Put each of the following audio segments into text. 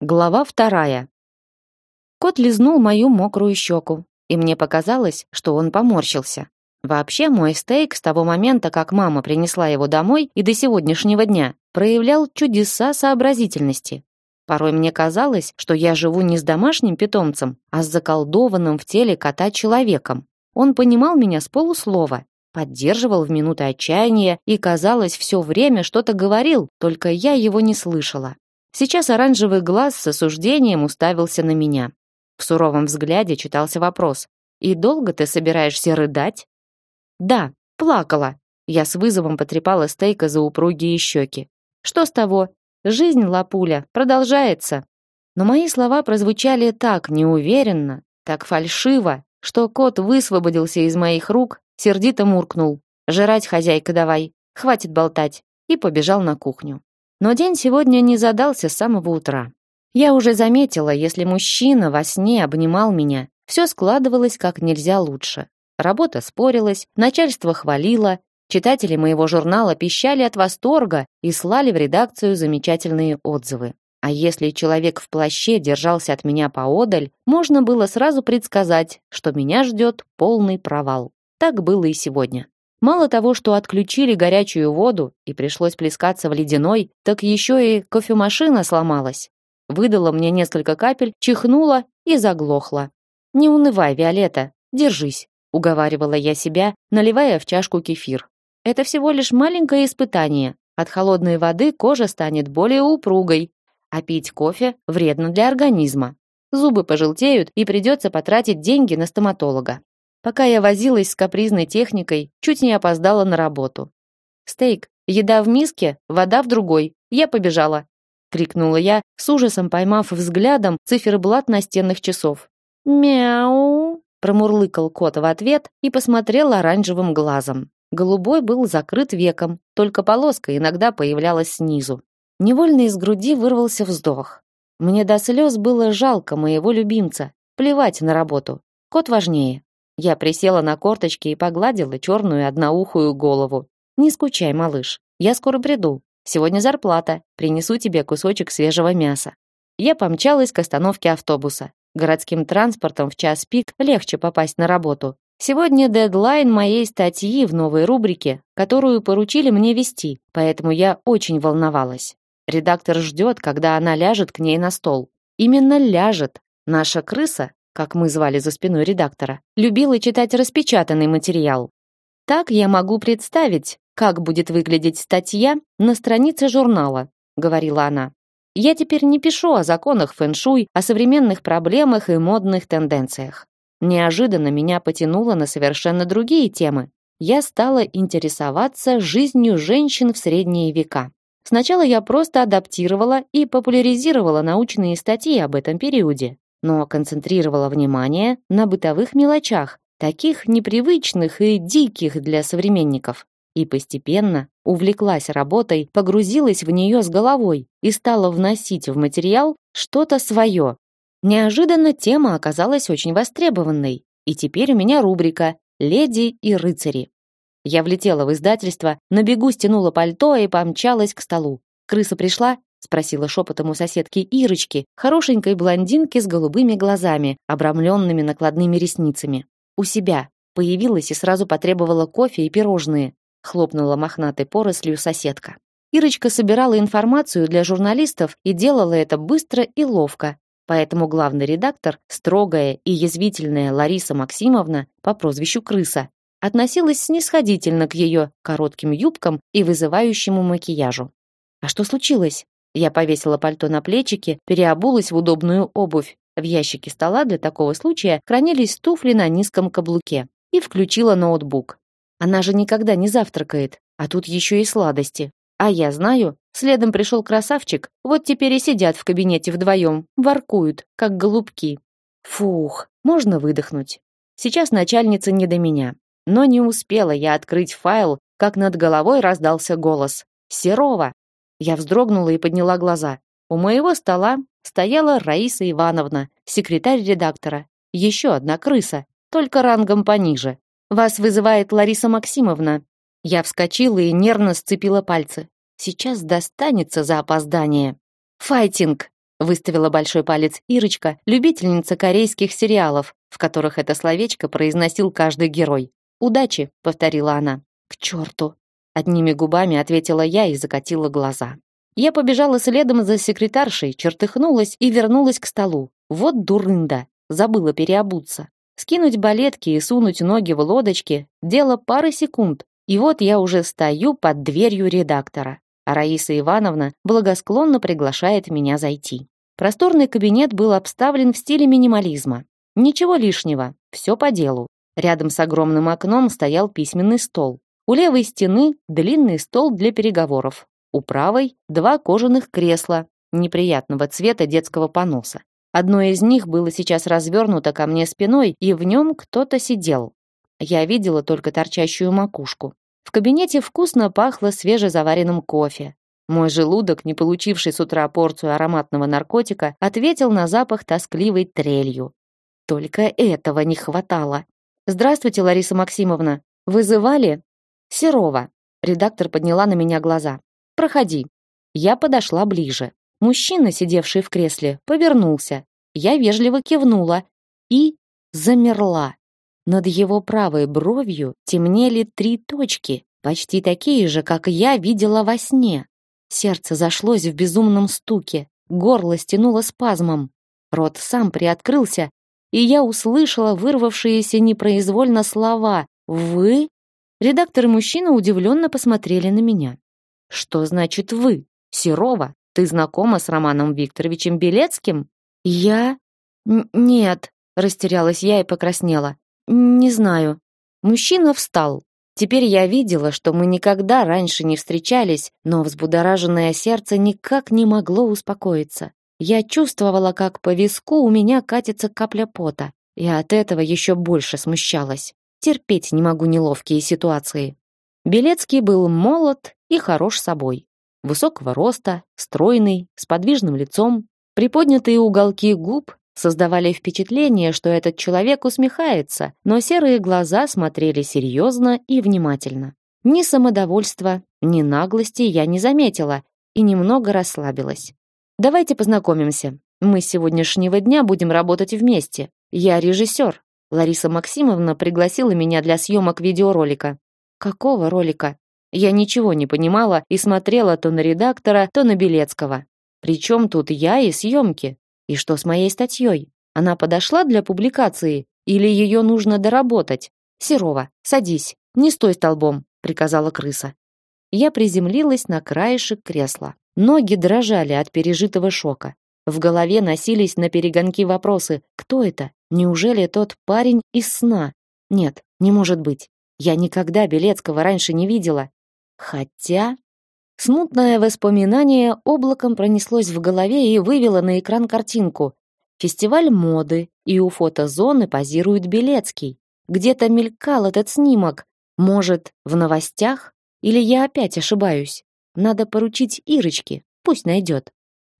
Глава вторая. Кот лизнул мою мокрую щеку, и мне показалось, что он поморщился. Вообще, мой стейк с того момента, как мама принесла его домой и до сегодняшнего дня, проявлял чудеса сообразительности. Порой мне казалось, что я живу не с домашним питомцем, а с заколдованным в теле кота человеком. Он понимал меня с полуслова, поддерживал в минуты отчаяния и, казалось, все время что-то говорил, только я его не слышала. Сейчас оранжевый глаз с осуждением уставился на меня. В суровом взгляде читался вопрос. «И долго ты собираешься рыдать?» «Да, плакала». Я с вызовом потрепала стейка за упругие щеки. «Что с того? Жизнь, лапуля, продолжается». Но мои слова прозвучали так неуверенно, так фальшиво, что кот высвободился из моих рук, сердито муркнул. «Жрать, хозяйка, давай, хватит болтать», и побежал на кухню. Но день сегодня не задался с самого утра. Я уже заметила, если мужчина во сне обнимал меня, все складывалось как нельзя лучше. Работа спорилась, начальство хвалило, читатели моего журнала пищали от восторга и слали в редакцию замечательные отзывы. А если человек в плаще держался от меня поодаль, можно было сразу предсказать, что меня ждет полный провал. Так было и сегодня. Мало того, что отключили горячую воду и пришлось плескаться в ледяной, так еще и кофемашина сломалась. Выдала мне несколько капель, чихнула и заглохла. «Не унывай, Виолетта, держись», — уговаривала я себя, наливая в чашку кефир. «Это всего лишь маленькое испытание. От холодной воды кожа станет более упругой, а пить кофе вредно для организма. Зубы пожелтеют и придется потратить деньги на стоматолога. Пока я возилась с капризной техникой, чуть не опоздала на работу. «Стейк, еда в миске, вода в другой. Я побежала!» — крикнула я, с ужасом поймав взглядом циферблат настенных часов. «Мяу!» — промурлыкал кот в ответ и посмотрел оранжевым глазом. Голубой был закрыт веком, только полоска иногда появлялась снизу. Невольно из груди вырвался вздох. Мне до слез было жалко моего любимца. Плевать на работу. Кот важнее. Я присела на корточки и погладила черную одноухую голову. «Не скучай, малыш. Я скоро приду. Сегодня зарплата. Принесу тебе кусочек свежего мяса». Я помчалась к остановке автобуса. Городским транспортом в час пик легче попасть на работу. Сегодня дедлайн моей статьи в новой рубрике, которую поручили мне вести, поэтому я очень волновалась. Редактор ждет, когда она ляжет к ней на стол. Именно ляжет. Наша крыса как мы звали за спиной редактора, любила читать распечатанный материал. Так я могу представить, как будет выглядеть статья на странице журнала, говорила она. Я теперь не пишу о законах фэн-шуй, о современных проблемах и модных тенденциях. Неожиданно меня потянуло на совершенно другие темы. Я стала интересоваться жизнью женщин в средние века. Сначала я просто адаптировала и популяризировала научные статьи об этом периоде но концентрировала внимание на бытовых мелочах, таких непривычных и диких для современников. И постепенно увлеклась работой, погрузилась в нее с головой и стала вносить в материал что-то свое. Неожиданно тема оказалась очень востребованной, и теперь у меня рубрика «Леди и рыцари». Я влетела в издательство, на бегу стянула пальто и помчалась к столу. Крыса пришла спросила шепотом у соседки Ирочки, хорошенькой блондинки с голубыми глазами, обрамленными накладными ресницами. У себя появилась и сразу потребовала кофе и пирожные, хлопнула мохнатой порослью соседка. Ирочка собирала информацию для журналистов и делала это быстро и ловко. Поэтому главный редактор, строгая и язвительная Лариса Максимовна по прозвищу Крыса, относилась снисходительно к ее коротким юбкам и вызывающему макияжу. А что случилось? Я повесила пальто на плечики, переобулась в удобную обувь. В ящике стола для такого случая хранились туфли на низком каблуке. И включила ноутбук. Она же никогда не завтракает, а тут еще и сладости. А я знаю, следом пришел красавчик, вот теперь и сидят в кабинете вдвоем, воркуют, как голубки. Фух, можно выдохнуть. Сейчас начальница не до меня. Но не успела я открыть файл, как над головой раздался голос. «Серова!» Я вздрогнула и подняла глаза. У моего стола стояла Раиса Ивановна, секретарь редактора. Еще одна крыса, только рангом пониже. Вас вызывает Лариса Максимовна. Я вскочила и нервно сцепила пальцы. Сейчас достанется за опоздание. Файтинг. выставила большой палец Ирочка, любительница корейских сериалов, в которых это словечко произносил каждый герой. «Удачи», — повторила она. «К черту!» Одними губами ответила я и закатила глаза. Я побежала следом за секретаршей, чертыхнулась и вернулась к столу. Вот дурында, забыла переобуться. Скинуть балетки и сунуть ноги в лодочки – дело пары секунд. И вот я уже стою под дверью редактора а Раиса Ивановна благосклонно приглашает меня зайти. Просторный кабинет был обставлен в стиле минимализма. Ничего лишнего, все по делу. Рядом с огромным окном стоял письменный стол. У левой стены длинный стол для переговоров. У правой два кожаных кресла неприятного цвета детского поноса. Одно из них было сейчас развернуто ко мне спиной, и в нем кто-то сидел. Я видела только торчащую макушку. В кабинете вкусно пахло свежезаваренным кофе. Мой желудок, не получивший с утра порцию ароматного наркотика, ответил на запах тоскливой трелью. Только этого не хватало. «Здравствуйте, Лариса Максимовна. Вызывали?» «Серова». Редактор подняла на меня глаза. «Проходи». Я подошла ближе. Мужчина, сидевший в кресле, повернулся. Я вежливо кивнула и замерла. Над его правой бровью темнели три точки, почти такие же, как я видела во сне. Сердце зашлось в безумном стуке, горло стянуло спазмом. Рот сам приоткрылся, и я услышала вырвавшиеся непроизвольно слова «Вы?». Редактор и мужчина удивленно посмотрели на меня. «Что значит «вы»? Серова, ты знакома с Романом Викторовичем Белецким?» «Я? Н нет», растерялась я и покраснела. Не знаю. Мужчина встал. Теперь я видела, что мы никогда раньше не встречались, но взбудораженное сердце никак не могло успокоиться. Я чувствовала, как по виску у меня катится капля пота, и от этого еще больше смущалась. Терпеть не могу неловкие ситуации. Белецкий был молод и хорош собой. Высокого роста, стройный, с подвижным лицом, приподнятые уголки губ создавали впечатление, что этот человек усмехается, но серые глаза смотрели серьезно и внимательно. Ни самодовольства, ни наглости я не заметила и немного расслабилась. Давайте познакомимся. Мы с сегодняшнего дня будем работать вместе. Я режиссер. Лариса Максимовна пригласила меня для съемок видеоролика. Какого ролика? Я ничего не понимала и смотрела то на редактора, то на Белецкого. Причем тут я и съемки? И что с моей статьей? Она подошла для публикации или ее нужно доработать? Серова, садись, не стой столбом, приказала крыса. Я приземлилась на краешек кресла. Ноги дрожали от пережитого шока. В голове носились на перегонки вопросы: кто это? Неужели тот парень из сна? Нет, не может быть. Я никогда Белецкого раньше не видела. Хотя Смутное воспоминание облаком пронеслось в голове и вывело на экран картинку. Фестиваль моды, и у фотозоны позирует Белецкий. Где-то мелькал этот снимок. Может, в новостях? Или я опять ошибаюсь? Надо поручить Ирочке, пусть найдет.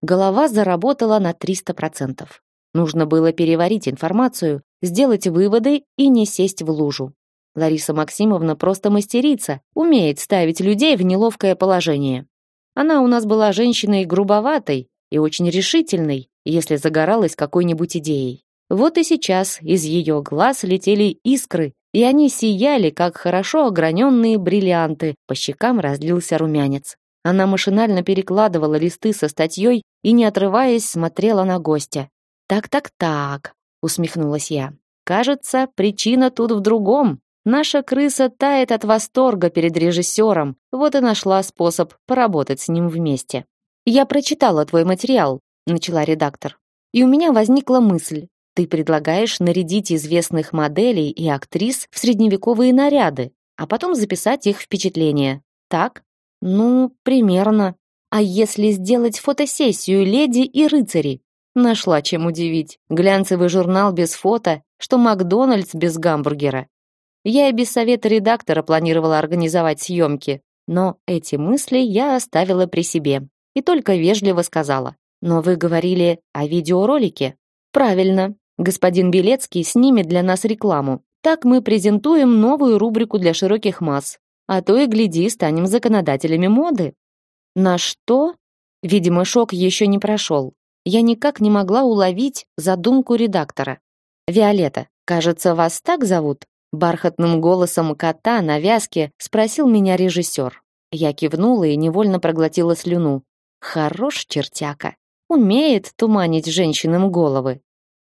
Голова заработала на 300%. Нужно было переварить информацию, сделать выводы и не сесть в лужу. Лариса Максимовна просто мастерица, умеет ставить людей в неловкое положение. Она у нас была женщиной грубоватой и очень решительной, если загоралась какой-нибудь идеей. Вот и сейчас из ее глаз летели искры, и они сияли, как хорошо ограненные бриллианты, по щекам разлился румянец. Она машинально перекладывала листы со статьей и, не отрываясь, смотрела на гостя. «Так-так-так», — усмехнулась я. «Кажется, причина тут в другом. Наша крыса тает от восторга перед режиссером, вот и нашла способ поработать с ним вместе. «Я прочитала твой материал», — начала редактор. «И у меня возникла мысль. Ты предлагаешь нарядить известных моделей и актрис в средневековые наряды, а потом записать их впечатления. Так? Ну, примерно. А если сделать фотосессию леди и рыцари? Нашла чем удивить. Глянцевый журнал без фото, что Макдональдс без гамбургера. Я и без совета редактора планировала организовать съемки, но эти мысли я оставила при себе и только вежливо сказала. «Но вы говорили о видеоролике?» «Правильно. Господин Белецкий снимет для нас рекламу. Так мы презентуем новую рубрику для широких масс. А то и, гляди, станем законодателями моды». «На что?» Видимо, шок еще не прошел. Я никак не могла уловить задумку редактора. «Виолетта, кажется, вас так зовут?» Бархатным голосом кота на вязке спросил меня режиссер. Я кивнула и невольно проглотила слюну. Хорош чертяка. Умеет туманить женщинам головы.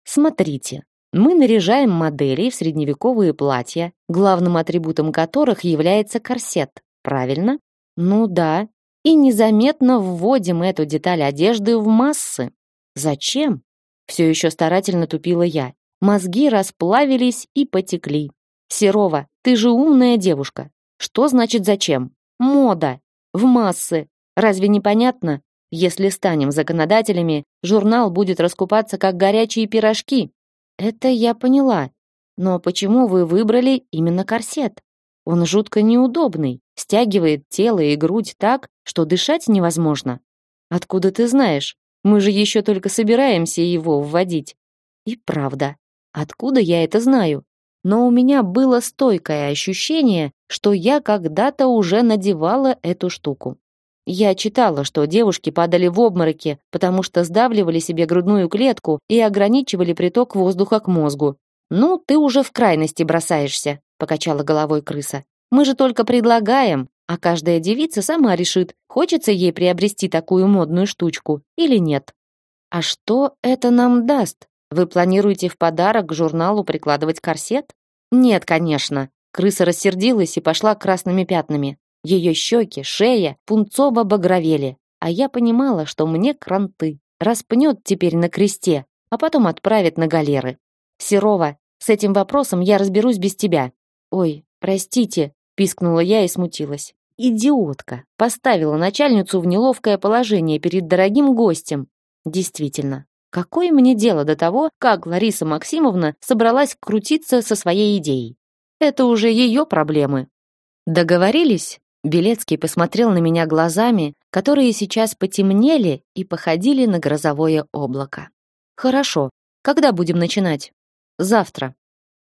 Смотрите, мы наряжаем моделей в средневековые платья, главным атрибутом которых является корсет. Правильно? Ну да. И незаметно вводим эту деталь одежды в массы. Зачем? Все еще старательно тупила я. Мозги расплавились и потекли. Серова, ты же умная девушка. Что значит зачем? Мода. В массы. Разве не понятно? Если станем законодателями, журнал будет раскупаться как горячие пирожки. Это я поняла. Но почему вы выбрали именно корсет? Он жутко неудобный, стягивает тело и грудь так, что дышать невозможно. Откуда ты знаешь? Мы же еще только собираемся его вводить. И правда, откуда я это знаю? но у меня было стойкое ощущение, что я когда-то уже надевала эту штуку. Я читала, что девушки падали в обмороки, потому что сдавливали себе грудную клетку и ограничивали приток воздуха к мозгу. «Ну, ты уже в крайности бросаешься», — покачала головой крыса. «Мы же только предлагаем, а каждая девица сама решит, хочется ей приобрести такую модную штучку или нет». «А что это нам даст?» Вы планируете в подарок к журналу прикладывать корсет? Нет, конечно. Крыса рассердилась и пошла красными пятнами. Ее щеки, шея пунцово багровели, а я понимала, что мне кранты. Распнет теперь на кресте, а потом отправит на галеры. Серова, с этим вопросом я разберусь без тебя. Ой, простите, пискнула я и смутилась. Идиотка, поставила начальницу в неловкое положение перед дорогим гостем. Действительно, Какое мне дело до того, как Лариса Максимовна собралась крутиться со своей идеей? Это уже ее проблемы. Договорились? Белецкий посмотрел на меня глазами, которые сейчас потемнели и походили на грозовое облако. Хорошо. Когда будем начинать? Завтра.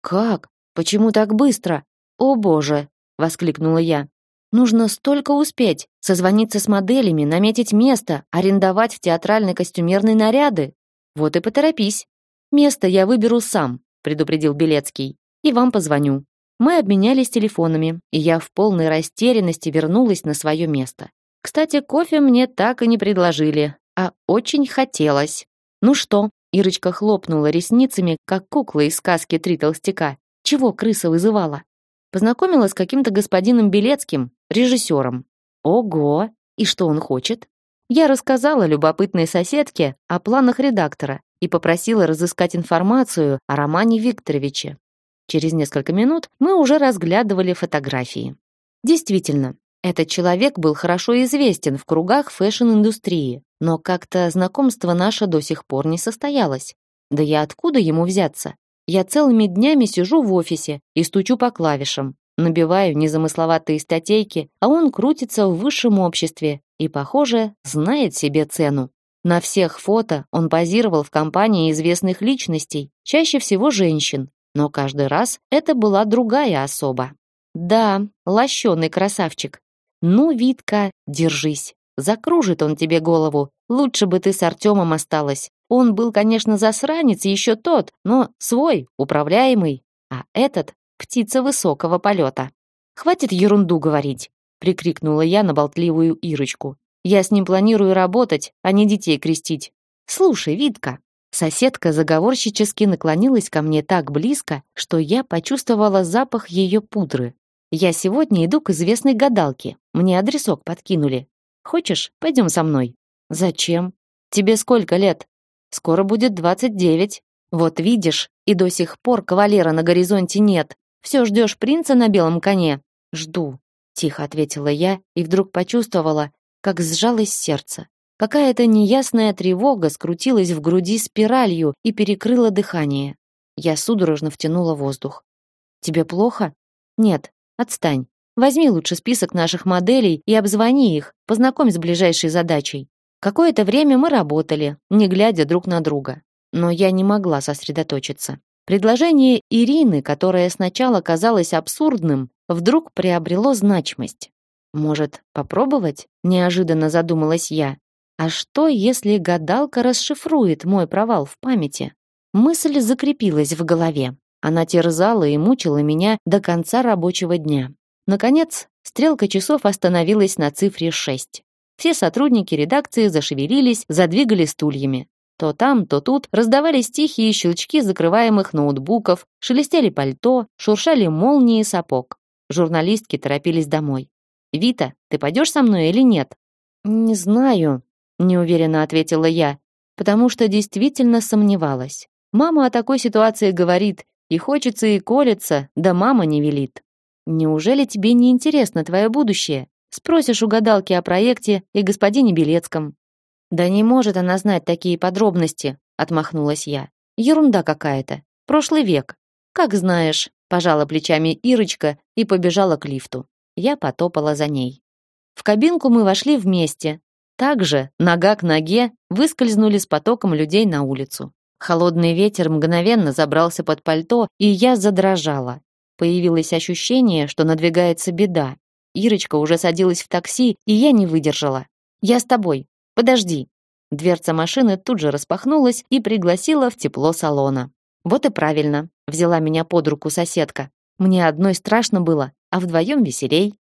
Как? Почему так быстро? О, боже, воскликнула я. Нужно столько успеть: созвониться с моделями, наметить место, арендовать в театральной костюмерной наряды. Вот и поторопись. Место я выберу сам, предупредил Белецкий. И вам позвоню. Мы обменялись телефонами, и я в полной растерянности вернулась на свое место. Кстати, кофе мне так и не предложили, а очень хотелось. Ну что? Ирочка хлопнула ресницами, как кукла из сказки «Три толстяка». Чего крыса вызывала? Познакомила с каким-то господином Белецким, режиссером. Ого! И что он хочет? Я рассказала любопытной соседке о планах редактора и попросила разыскать информацию о Романе Викторовиче. Через несколько минут мы уже разглядывали фотографии. Действительно, этот человек был хорошо известен в кругах фэшн-индустрии, но как-то знакомство наше до сих пор не состоялось. Да я откуда ему взяться? Я целыми днями сижу в офисе и стучу по клавишам, набиваю незамысловатые статейки, а он крутится в высшем обществе и, похоже, знает себе цену. На всех фото он позировал в компании известных личностей, чаще всего женщин, но каждый раз это была другая особа. Да, лощеный красавчик. Ну, Витка, держись. Закружит он тебе голову. Лучше бы ты с Артемом осталась. Он был, конечно, засранец еще тот, но свой, управляемый. А этот — птица высокого полета. Хватит ерунду говорить прикрикнула я на болтливую Ирочку. Я с ним планирую работать, а не детей крестить. Слушай, Витка, соседка заговорщически наклонилась ко мне так близко, что я почувствовала запах ее пудры. Я сегодня иду к известной гадалке. Мне адресок подкинули. Хочешь, пойдем со мной? Зачем? Тебе сколько лет? Скоро будет двадцать девять. Вот видишь, и до сих пор кавалера на горизонте нет. Все ждешь принца на белом коне. Жду тихо ответила я и вдруг почувствовала, как сжалось сердце. Какая-то неясная тревога скрутилась в груди спиралью и перекрыла дыхание. Я судорожно втянула воздух. Тебе плохо? Нет, отстань. Возьми лучше список наших моделей и обзвони их, познакомь с ближайшей задачей. Какое-то время мы работали, не глядя друг на друга. Но я не могла сосредоточиться. Предложение Ирины, которое сначала казалось абсурдным, вдруг приобрело значимость. Может, попробовать? Неожиданно задумалась я. А что, если гадалка расшифрует мой провал в памяти? Мысль закрепилась в голове. Она терзала и мучила меня до конца рабочего дня. Наконец, стрелка часов остановилась на цифре 6. Все сотрудники редакции зашевелились, задвигали стульями. То там, то тут раздавались тихие щелчки закрываемых ноутбуков, шелестели пальто, шуршали молнии сапог. Журналистки торопились домой. «Вита, ты пойдешь со мной или нет?» «Не знаю», — неуверенно ответила я, потому что действительно сомневалась. Мама о такой ситуации говорит, и хочется, и колется, да мама не велит. «Неужели тебе не интересно твое будущее?» Спросишь у гадалки о проекте и господине Белецком. Да не может она знать такие подробности, отмахнулась я. Ерунда какая-то. Прошлый век. Как знаешь, пожала плечами Ирочка и побежала к лифту. Я потопала за ней. В кабинку мы вошли вместе. Также, нога к ноге, выскользнули с потоком людей на улицу. Холодный ветер мгновенно забрался под пальто, и я задрожала. Появилось ощущение, что надвигается беда. Ирочка уже садилась в такси, и я не выдержала. «Я с тобой. Подожди». Дверца машины тут же распахнулась и пригласила в тепло салона. «Вот и правильно», — взяла меня под руку соседка. «Мне одной страшно было, а вдвоем веселей».